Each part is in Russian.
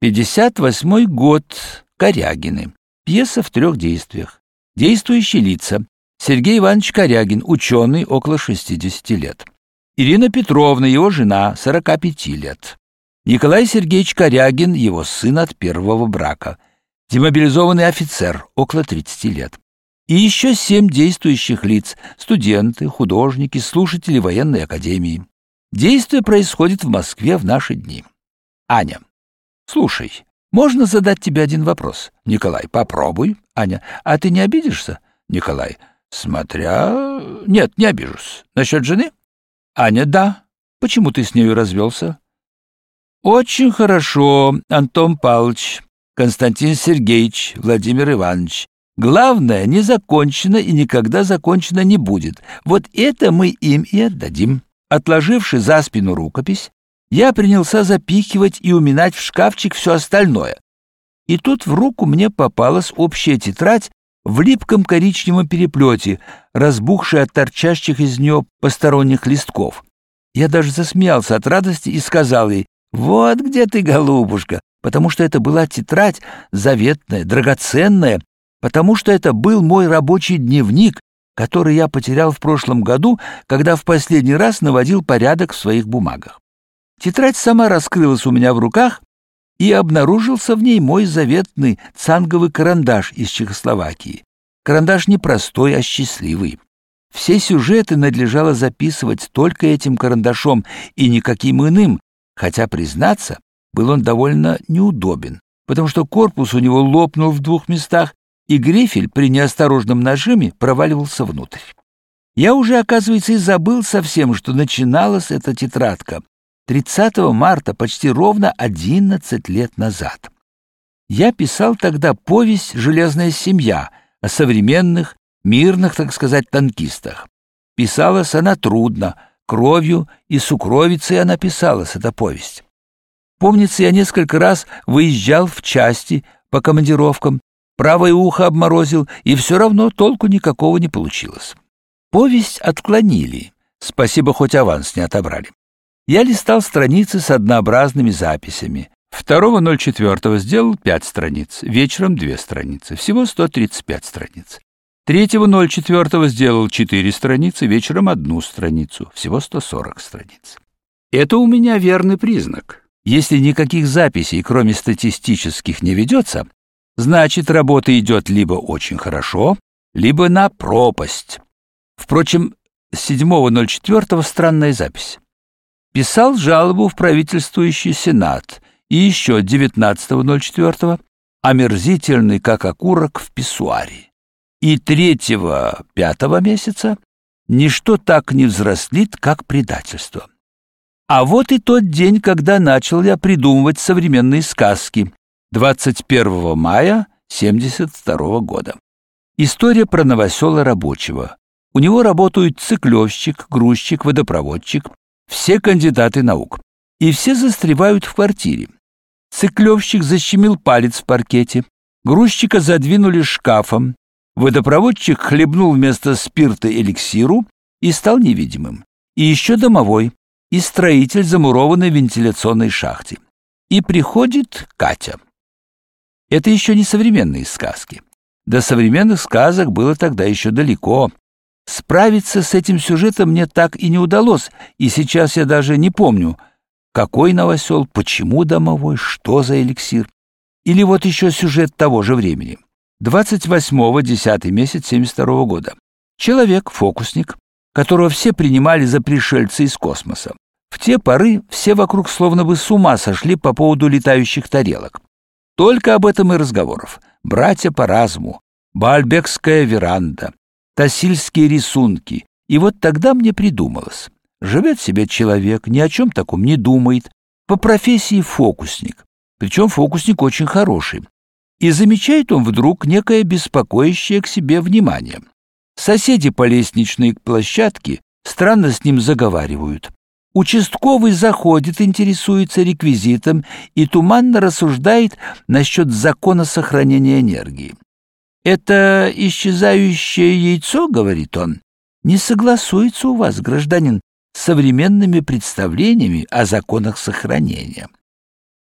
58 год. Корягины. Пьеса в трех действиях. Действующие лица. Сергей Иванович Корягин, ученый, около 60 лет. Ирина Петровна, его жена, 45 лет. Николай Сергеевич Корягин, его сын от первого брака. Демобилизованный офицер, около 30 лет. И еще семь действующих лиц – студенты, художники, слушатели военной академии. Действие происходит в Москве в наши дни. Аня. Слушай, можно задать тебе один вопрос? Николай, попробуй. Аня, а ты не обидишься? Николай, смотря... Нет, не обижусь. Насчет жены? Аня, да. Почему ты с нею развелся? Очень хорошо, Антон Павлович, Константин Сергеевич, Владимир Иванович. Главное, не закончено и никогда закончено не будет. Вот это мы им и отдадим. Отложивши за спину рукопись, я принялся запихивать и уминать в шкафчик все остальное. И тут в руку мне попалась общая тетрадь в липком коричневом переплете, разбухшая от торчащих из нее посторонних листков. Я даже засмеялся от радости и сказал ей, «Вот где ты, голубушка!» потому что это была тетрадь заветная, драгоценная, потому что это был мой рабочий дневник, который я потерял в прошлом году, когда в последний раз наводил порядок в своих бумагах. Тетрадь сама раскрылась у меня в руках, и обнаружился в ней мой заветный цанговый карандаш из Чехословакии. Карандаш не простой, а счастливый. Все сюжеты надлежало записывать только этим карандашом и никаким иным, хотя, признаться, был он довольно неудобен, потому что корпус у него лопнул в двух местах, и грифель при неосторожном нажиме проваливался внутрь. Я уже, оказывается, и забыл совсем, что начиналась эта тетрадка, 30 марта, почти ровно 11 лет назад. Я писал тогда повесть «Железная семья» о современных, мирных, так сказать, танкистах. Писалась она трудно, кровью и сукровицей она писалась, эта повесть. Помнится, я несколько раз выезжал в части по командировкам, правое ухо обморозил, и все равно толку никакого не получилось. Повесть отклонили, спасибо, хоть аванс не отобрали. Я листал страницы с однообразными записями. 2.04 сделал 5 страниц, вечером 2 страницы, всего 135 страниц. 3.04 сделал 4 страницы, вечером одну страницу, всего 140 страниц. Это у меня верный признак. Если никаких записей, кроме статистических, не ведется, значит, работа идет либо очень хорошо, либо на пропасть. Впрочем, с 7.04 странная запись писал жалобу в правительствующий Сенат и еще 19.04 омерзительный, как окурок в писсуаре. И третьего пятого месяца ничто так не взрослит, как предательство. А вот и тот день, когда начал я придумывать современные сказки, 21 мая 72 года. История про новосела рабочего. У него работают циклевщик, грузчик, водопроводчик, все кандидаты наук, и все застревают в квартире. Циклевщик защемил палец в паркете, грузчика задвинули шкафом, водопроводчик хлебнул вместо спирта эликсиру и стал невидимым. И еще домовой, и строитель замурованной вентиляционной шахте. И приходит Катя. Это еще не современные сказки. До современных сказок было тогда еще далеко, Справиться с этим сюжетом мне так и не удалось, и сейчас я даже не помню, какой новосел, почему домовой, что за эликсир. Или вот еще сюжет того же времени. 28-го, 10 месяц 72 -го года. Человек, фокусник, которого все принимали за пришельца из космоса. В те поры все вокруг словно бы с ума сошли по поводу летающих тарелок. Только об этом и разговоров. Братья по разуму, Бальбекская веранда, тасильские рисунки. И вот тогда мне придумалось. Живет себе человек, ни о чем таком не думает, по профессии фокусник, причем фокусник очень хороший. И замечает он вдруг некое беспокоящее к себе внимание. Соседи по лестничной площадке странно с ним заговаривают. Участковый заходит, интересуется реквизитом и туманно рассуждает насчет закона сохранения энергии. «Это исчезающее яйцо, — говорит он, — не согласуется у вас, гражданин, с современными представлениями о законах сохранения.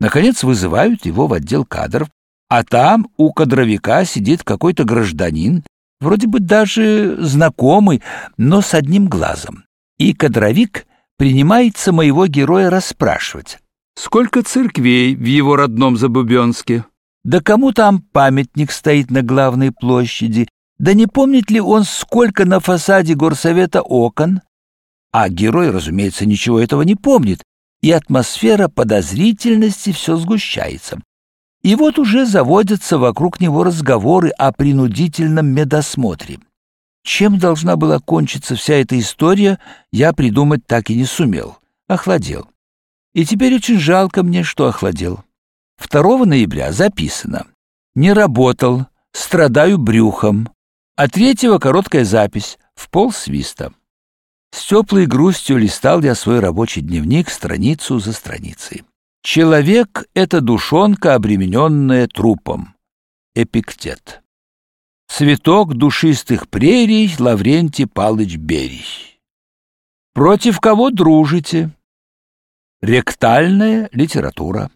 Наконец вызывают его в отдел кадров, а там у кадровика сидит какой-то гражданин, вроде бы даже знакомый, но с одним глазом. И кадровик принимается моего героя расспрашивать. Сколько церквей в его родном Забубенске? Да кому там памятник стоит на главной площади? Да не помнит ли он, сколько на фасаде горсовета окон? А герой, разумеется, ничего этого не помнит, и атмосфера подозрительности все сгущается. И вот уже заводятся вокруг него разговоры о принудительном медосмотре. Чем должна была кончиться вся эта история, я придумать так и не сумел. Охладел. И теперь очень жалко мне, что охладел. 2 ноября записано. Не работал, страдаю брюхом. А третьего короткая запись, в пол свиста. С теплой грустью листал я свой рабочий дневник страницу за страницей. Человек — это душонка, обремененная трупом. Эпиктет. Цветок душистых прерий Лаврентий Палыч Берий. Против кого дружите? Ректальная литература.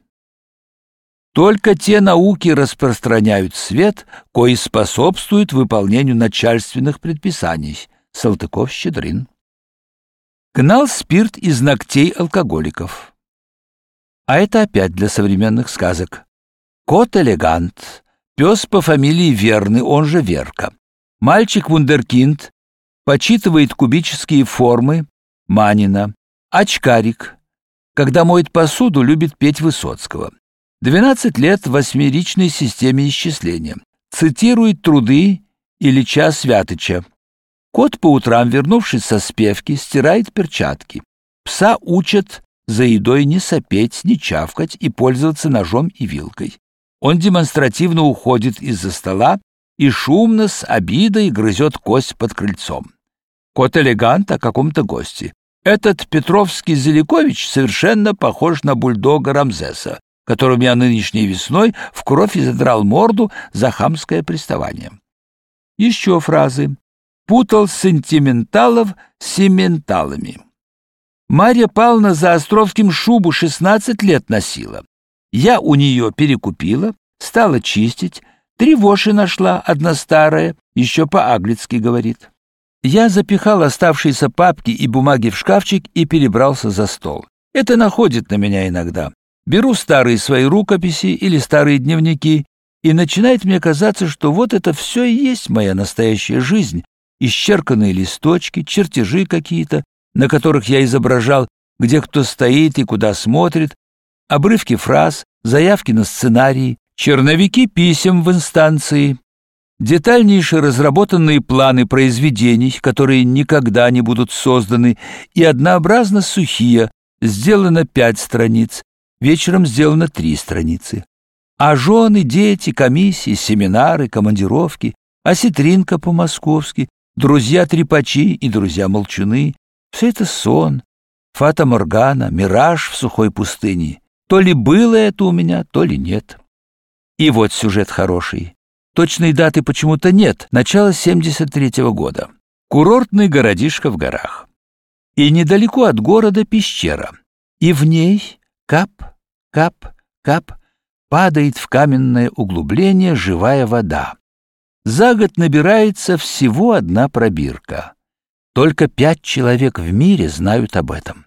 Только те науки распространяют свет, кои способствуют выполнению начальственных предписаний. Салтыков-Щедрин. Гнал спирт из ногтей алкоголиков. А это опять для современных сказок. Кот-элегант, пес по фамилии Верный, он же Верка. Мальчик-вундеркинд, почитывает кубические формы, Манина. Очкарик, когда моет посуду, любит петь Высоцкого. 12 лет в восьмеричной системе исчисления. Цитирует труды Ильича Святыча. Кот по утрам, вернувшись со спевки, стирает перчатки. Пса учат за едой не сопеть, не чавкать и пользоваться ножом и вилкой. Он демонстративно уходит из-за стола и шумно с обидой грызет кость под крыльцом. Кот элегант о каком-то госте. Этот Петровский Зеликович совершенно похож на бульдога Рамзеса, которым я нынешней весной в кровь изодрал морду за хамское приставание. Еще фразы путал сентименталов с сементалами. Марья Павловна за Островским шубу 16 лет носила. Я у нее перекупила, стала чистить, три воши нашла, одна старая, еще по-аглицки говорит. Я запихал оставшиеся папки и бумаги в шкафчик и перебрался за стол. Это находит на меня иногда. Беру старые свои рукописи или старые дневники, и начинает мне казаться, что вот это все и есть моя настоящая жизнь, исчерканные листочки, чертежи какие-то, на которых я изображал, где кто стоит и куда смотрит, обрывки фраз, заявки на сценарии, черновики писем в инстанции, детальнейшие разработанные планы произведений, которые никогда не будут созданы, и однообразно сухие, сделано пять страниц, вечером сделано три страницы. А жены, дети, комиссии, семинары, командировки, осетринка по-московски, друзья-трепачи и друзья-молчуны — все это сон, фата-моргана, мираж в сухой пустыне. То ли было это у меня, то ли нет. И вот сюжет хороший. Точной даты почему-то нет, начало 73-го года. Курортный городишко в горах. И недалеко от города пещера. И в ней кап, кап, кап падает в каменное углубление живая вода. За год набирается всего одна пробирка. Только пять человек в мире знают об этом.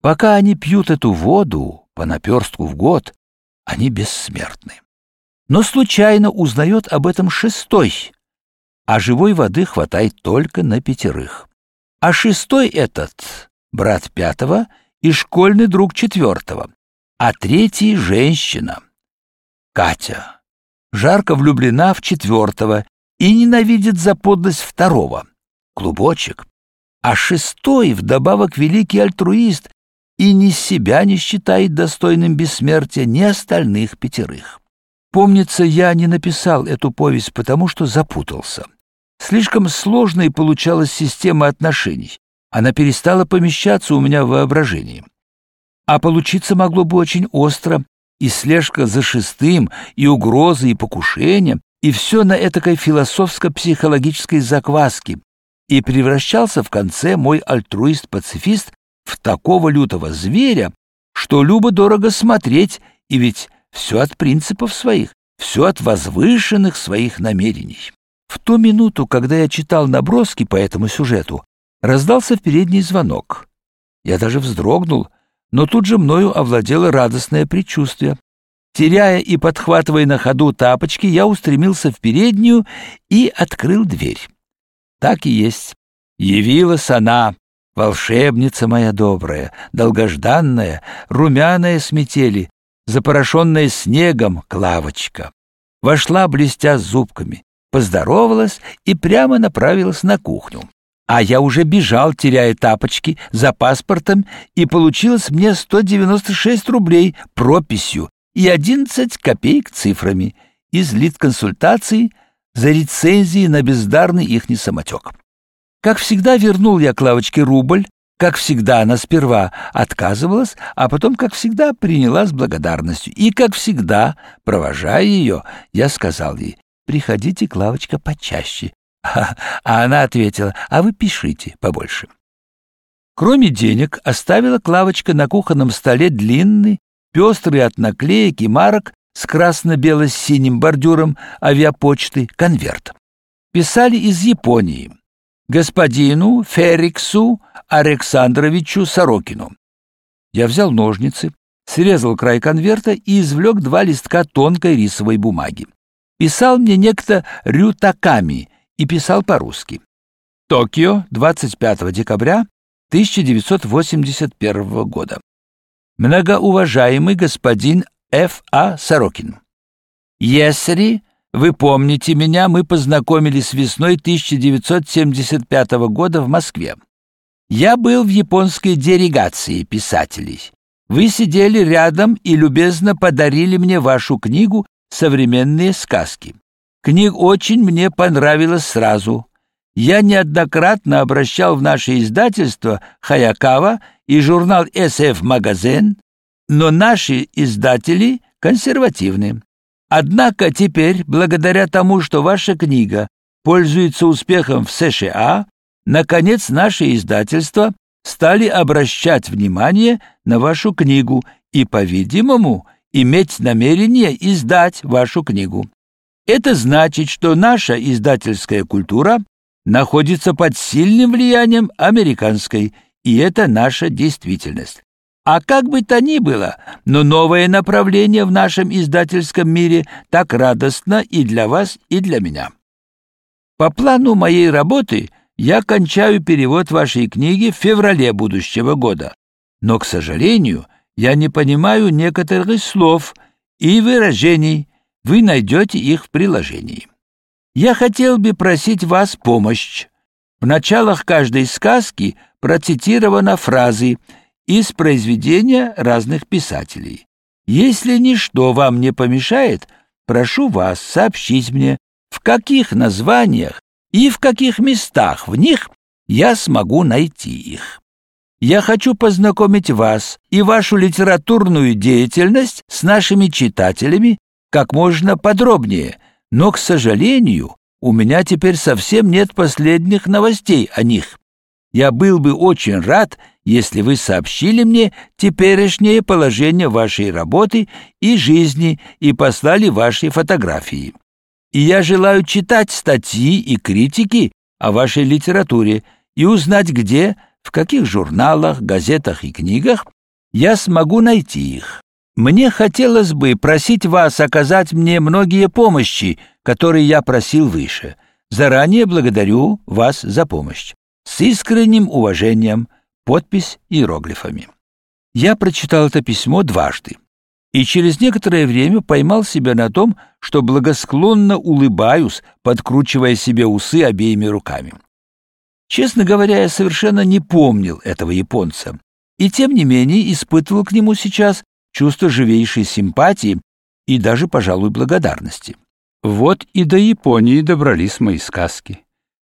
Пока они пьют эту воду по наперстку в год, они бессмертны. Но случайно узнает об этом шестой, а живой воды хватает только на пятерых. А шестой этот — брат пятого и школьный друг четвертого, а третий — женщина. Катя. Жарко влюблена в четвертого и ненавидит за подлость второго, клубочек, а шестой вдобавок великий альтруист и ни себя не считает достойным бессмертия, ни остальных пятерых. Помнится, я не написал эту повесть, потому что запутался. Слишком сложной получалась система отношений. Она перестала помещаться у меня в воображении. А получиться могло бы очень остро, и слежка за шестым, и угрозы, и покушения, и все на этакой философско-психологической закваске, и превращался в конце мой альтруист-пацифист в такого лютого зверя, что любо-дорого смотреть И ведь все от принципов своих, все от возвышенных своих намерений. В ту минуту, когда я читал наброски по этому сюжету, раздался в передний звонок. Я даже вздрогнул, но тут же мною овладело радостное предчувствие. Теряя и подхватывая на ходу тапочки, я устремился в переднюю и открыл дверь. Так и есть. Явилась она, волшебница моя добрая, долгожданная, румяная с метели, запорошенная снегом Клавочка. Вошла, блестя зубками, поздоровалась и прямо направилась на кухню. А я уже бежал, теряя тапочки, за паспортом, и получилось мне 196 рублей прописью и 11 копеек цифрами из лид-консультаций за рецензии на бездарный ихний самотек. Как всегда, вернул я Клавочке рубль, как всегда, она сперва отказывалась, а потом, как всегда, приняла с благодарностью. И, как всегда, провожая ее, я сказал ей, «Приходите, Клавочка, почаще, а, она ответила, а вы пишите побольше. Кроме денег, оставила Клавочка на кухонном столе длинный, пестрый от наклеек и марок с красно-бело-синим бордюром авиапочты конверт. Писали из Японии. Господину Фериксу Александровичу Сорокину. Я взял ножницы, срезал край конверта и извлек два листка тонкой рисовой бумаги. Писал мне некто Рю Таками, и писал по-русски. Токио, 25 декабря 1981 года. Многоуважаемый господин Ф.А. Сорокин. Если вы помните меня, мы познакомились весной 1975 года в Москве. Я был в японской делегации писателей. Вы сидели рядом и любезно подарили мне вашу книгу «Современные сказки». Книга очень мне понравилась сразу. Я неоднократно обращал в наше издательство Хаякава и журнал SF Магазин, но наши издатели консервативны. Однако теперь, благодаря тому, что ваша книга пользуется успехом в США, наконец наши издательства стали обращать внимание на вашу книгу и, по-видимому, иметь намерение издать вашу книгу. Это значит, что наша издательская культура находится под сильным влиянием американской, и это наша действительность. А как бы то ни было, но новое направление в нашем издательском мире так радостно и для вас, и для меня. По плану моей работы я кончаю перевод вашей книги в феврале будущего года. Но, к сожалению, я не понимаю некоторых слов и выражений, вы найдете их в приложении. Я хотел бы просить вас помощь. В началах каждой сказки процитирована фразы из произведения разных писателей. Если ничто вам не помешает, прошу вас сообщить мне, в каких названиях и в каких местах в них я смогу найти их. Я хочу познакомить вас и вашу литературную деятельность с нашими читателями как можно подробнее, но, к сожалению, у меня теперь совсем нет последних новостей о них. Я был бы очень рад, если вы сообщили мне теперешнее положение вашей работы и жизни и послали ваши фотографии. И я желаю читать статьи и критики о вашей литературе и узнать, где, в каких журналах, газетах и книгах я смогу найти их. Мне хотелось бы просить вас оказать мне многие помощи, которые я просил выше. Заранее благодарю вас за помощь. С искренним уважением. Подпись иероглифами. Я прочитал это письмо дважды и через некоторое время поймал себя на том, что благосклонно улыбаюсь, подкручивая себе усы обеими руками. Честно говоря, я совершенно не помнил этого японца, и тем не менее испытывал к нему сейчас чувство живейшей симпатии и даже, пожалуй, благодарности. Вот и до Японии добрались мои сказки.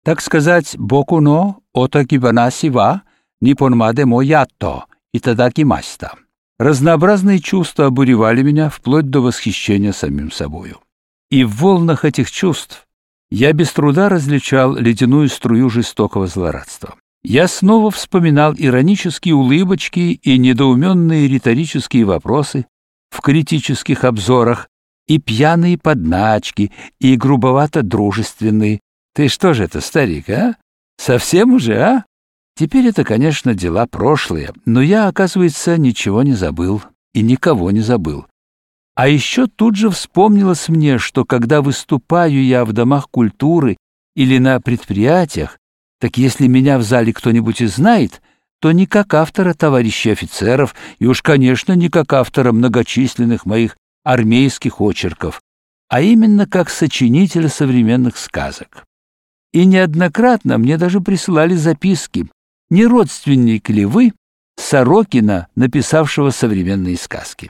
Так сказать, бокуно отакибанаси ва ниппонмаде мо ятто итадакимаста. Разнообразные чувства обуревали меня вплоть до восхищения самим собою. И в волнах этих чувств я без труда различал ледяную струю жестокого злорадства. Я снова вспоминал иронические улыбочки и недоуменные риторические вопросы, в критических обзорах, и пьяные подначки, и грубовато-дружественные. Ты что же это, старик, а? Совсем уже, а? Теперь это, конечно, дела прошлые, но я, оказывается, ничего не забыл и никого не забыл. А еще тут же вспомнилось мне, что когда выступаю я в домах культуры или на предприятиях, так если меня в зале кто-нибудь и знает, то не как автора товарищей офицеров и уж, конечно, не как автора многочисленных моих армейских очерков, а именно как сочинителя современных сказок. И неоднократно мне даже присылали записки, не родственник ли вы Сорокина, написавшего современные сказки.